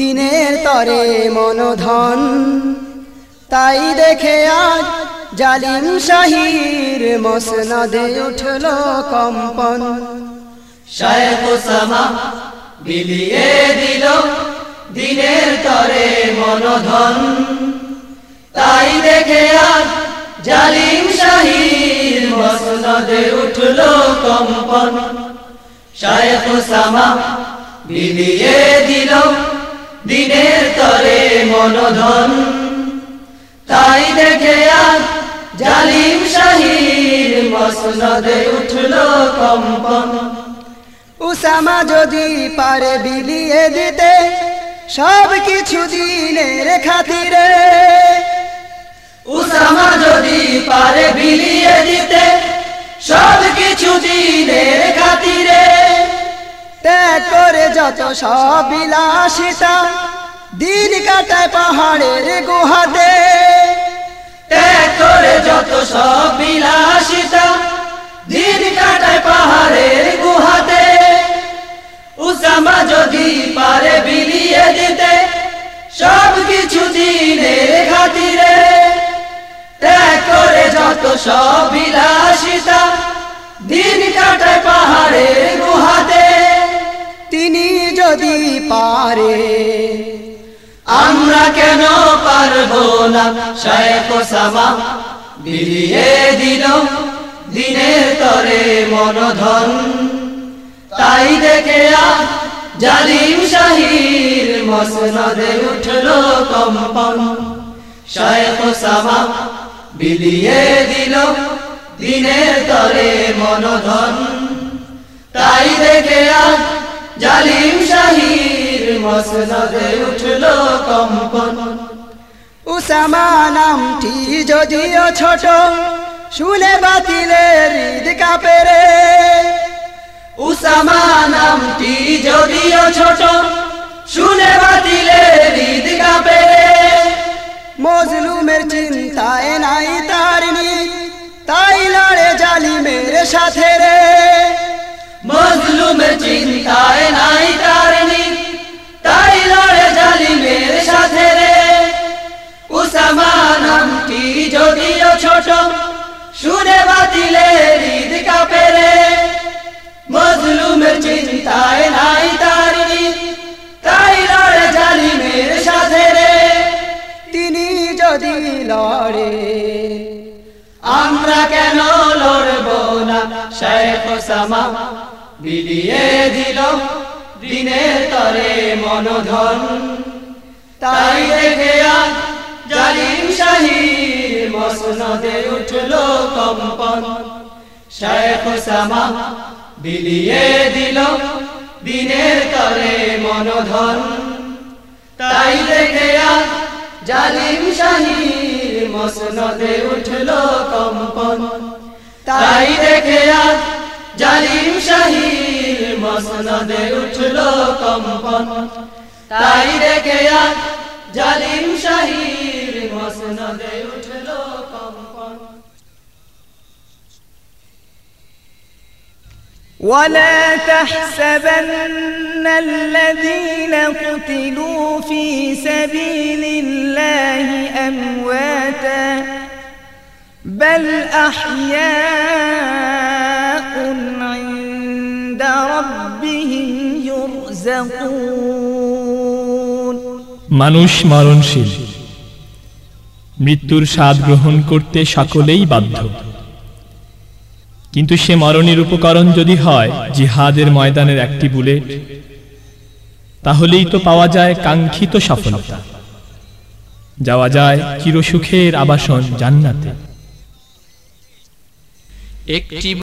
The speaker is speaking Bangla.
দিনের তরে মনোধন। তাই দেখে আজ জালিম শাহির মসনদে উঠল কম্পন। বিলিয়ে দিল দিনের তরে মনোধন। তাই দেখে আজ জালিম শাহির মসনদে উঠল কম্পন। ওসামা বিলিয়ে দিল দিনের তরে মনোধন। তাই দেখে আজ জালিম শাহির মসনদে উঠল কম্পন। উসামা যদি পারে বিলিয়ে দিতে, সব কিছু দিনের খাতিরে। উসামা যদি পারে বিলিয়ে দিতে, সব কিছু দিনের খাতিরে। যত সব দিন কাটায় পাহাড়ের গুহাতে। করে যত সব বিলাসিতা দিন কাটায় পাহাড়ের গুহাতে। উসামা যদি পারে বিলিয়ে দিতে, সব কিছু দিনের খাতিরে। ত্যাগ করে যত সব বিলাসিতা দিন যদি পারে, আমরা কেন পারব না? শায়েখ ওসামা বিলিয়ে দিল দিনের তরে মনোধন। তাই দেখে আজ জালিম শাহির মসনদে উঠল কম্পন। শায়েখ ওসামা বিলিয়ে দিল দিনের তরে মনোধন। তাই দেখে আজ জালিম শাহির মসনদে উঠল কম্পন। উসামা নামটি যদিও ছোট শুনে বাতিলের হৃদ কাঁপে রে। উসামা নামটি যদিও ছোট শুনে বাতিলে হৃদ কাঁপে মজলুমের চিন্তায় নাই তার নি তাই লড়ে জালিমের সাথে রে। মজলুমের চিন্তায় নাই তারনি তাই লড়ে জালিমের সাথে রে। উসামা নামটি যদিও ছোট, শুনে বাতিলে হৃদ কাঁপে রে। মজলুমের চিন্তায় নাই তারনি তাই লড়ে জালিমের সাথে রে। তিনি যদি লড়ে, আমরা কেন লড়ব না? শেখ ওসামা বিলিয়ে দিল দিনের তরে মনোধন। তাই দেখে জালিম শাহির মসনদে উঠল কম্পন। শেখ ওসামা বিলিয়ে দিল দিনের তরে মনোধন। তাই দেখে জালিম শাহির মসনদে উঠল কম্পন। তাই দেখে জালিম মসনদে উঠল কম্পন তাই দেখে আজ জালিম শাহির মসনদে উঠল কম্পন ولا تحسبن الذين قتلوا في سبيل الله أمواتا بل أحياء মানুষ মরণশীল। মৃত্যুর স্বাদ গ্রহণ করতে সকলেই বাধ্য। কিন্তু সে মরণের উপকরণ যদি হয় জিহাদের ময়দানের একটি বুলেট তাহলেই তো পাওয়া যায় কাঙ্ক্ষিত সফলতা। যাওয়া যায় চিরসুখের আবাসন জান্নাতে। একটি